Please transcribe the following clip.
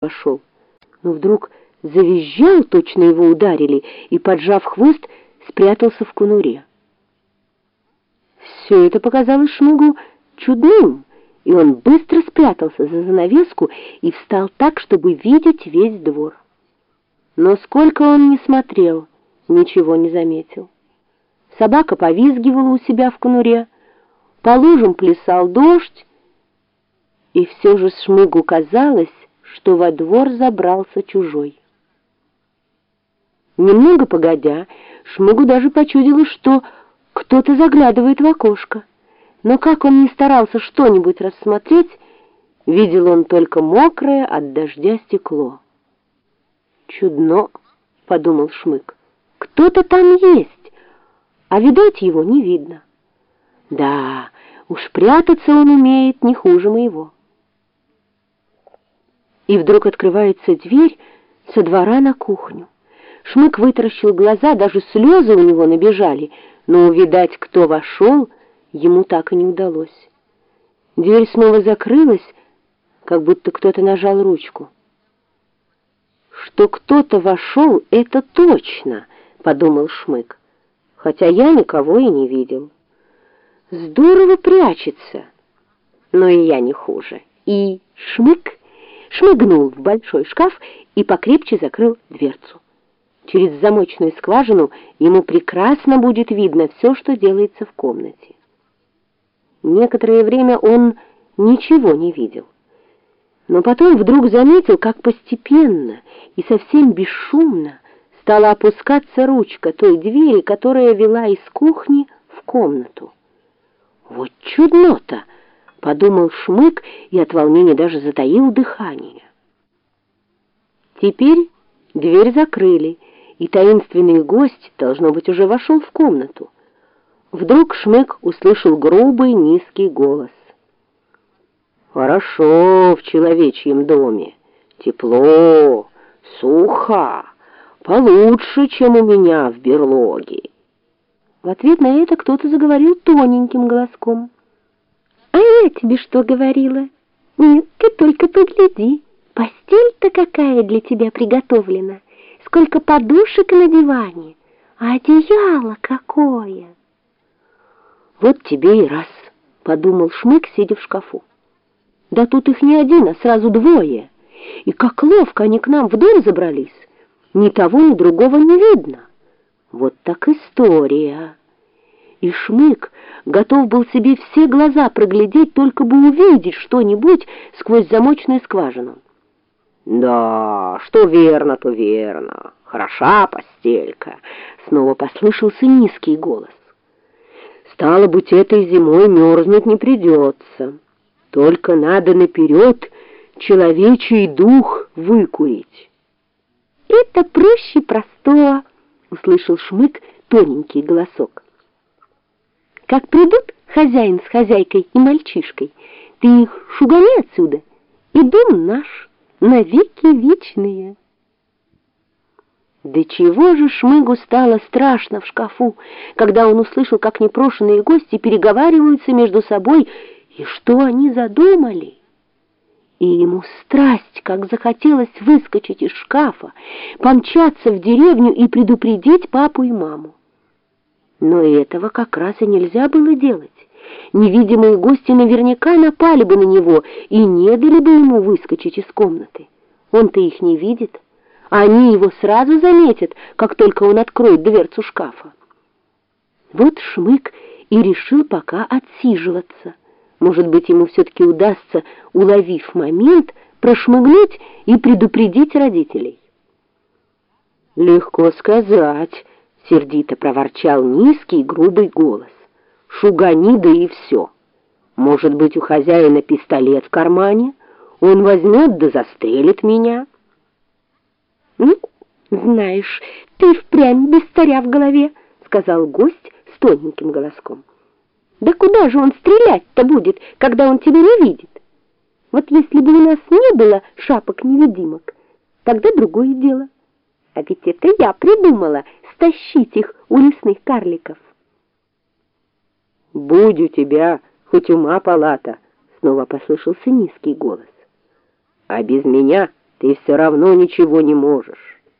вошел. Но вдруг завизжал, точно его ударили, и, поджав хвост, спрятался в конуре. Все это показалось Шмыгу чудным, и он быстро спрятался за занавеску и встал так, чтобы видеть весь двор. Но сколько он не смотрел, ничего не заметил. Собака повизгивала у себя в конуре, по лужам плясал дождь, и все же Шмыгу казалось, что во двор забрался чужой. Немного погодя, Шмыгу даже почудилось, что кто-то заглядывает в окошко. Но как он не старался что-нибудь рассмотреть, видел он только мокрое от дождя стекло. «Чудно», — подумал Шмык, — «кто-то там есть, а видать его не видно». «Да, уж прятаться он умеет не хуже моего» и вдруг открывается дверь со двора на кухню. Шмык вытаращил глаза, даже слезы у него набежали, но увидать, кто вошел, ему так и не удалось. Дверь снова закрылась, как будто кто-то нажал ручку. «Что кто-то вошел, это точно», — подумал Шмык, хотя я никого и не видел. «Здорово прячется, но и я не хуже». И Шмык шмыгнул в большой шкаф и покрепче закрыл дверцу. Через замочную скважину ему прекрасно будет видно все, что делается в комнате. Некоторое время он ничего не видел. Но потом вдруг заметил, как постепенно и совсем бесшумно стала опускаться ручка той двери, которая вела из кухни в комнату. Вот чудно-то! — подумал Шмык и от волнения даже затаил дыхание. Теперь дверь закрыли, и таинственный гость, должно быть, уже вошел в комнату. Вдруг Шмык услышал грубый низкий голос. «Хорошо в человечьем доме, тепло, сухо, получше, чем у меня в берлоге». В ответ на это кто-то заговорил тоненьким голоском. Я тебе что говорила? Нет, ты только погляди. Постель-то какая для тебя приготовлена. Сколько подушек на диване. А одеяло какое. Вот тебе и раз, подумал Шмык, сидя в шкафу. Да тут их не один, а сразу двое. И как ловко они к нам в дом забрались. Ни того, ни другого не видно. Вот так история. И Шмык готов был себе все глаза проглядеть, только бы увидеть что-нибудь сквозь замочную скважину. «Да, что верно, то верно. Хороша постелька», — снова послышался низкий голос. «Стало быть, этой зимой мерзнуть не придется. Только надо наперед человечий дух выкурить». «Это проще простого», — услышал Шмык тоненький голосок. Как придут хозяин с хозяйкой и мальчишкой, ты их шугани отсюда, и дом наш навеки вечные. Да чего же Шмыгу стало страшно в шкафу, когда он услышал, как непрошенные гости переговариваются между собой, и что они задумали. И ему страсть, как захотелось выскочить из шкафа, помчаться в деревню и предупредить папу и маму. Но этого как раз и нельзя было делать. Невидимые гости наверняка напали бы на него и не дали бы ему выскочить из комнаты. Он-то их не видит, а они его сразу заметят, как только он откроет дверцу шкафа. Вот Шмык и решил пока отсиживаться. Может быть, ему все-таки удастся, уловив момент, прошмыгнуть и предупредить родителей. «Легко сказать», Сердито проворчал низкий грубый голос. Шугани, да и все. Может быть, у хозяина пистолет в кармане? Он возьмет да застрелит меня. Ну, знаешь, ты впрямь без царя в голове, сказал гость с тоненьким голоском. Да куда же он стрелять-то будет, когда он тебя не видит? Вот если бы у нас не было шапок-невидимок, тогда другое дело. А ведь это я придумала стащить их у лесных карликов. «Будь у тебя хоть ума палата!» — снова послышался низкий голос. «А без меня Ты все равно ничего не можешь.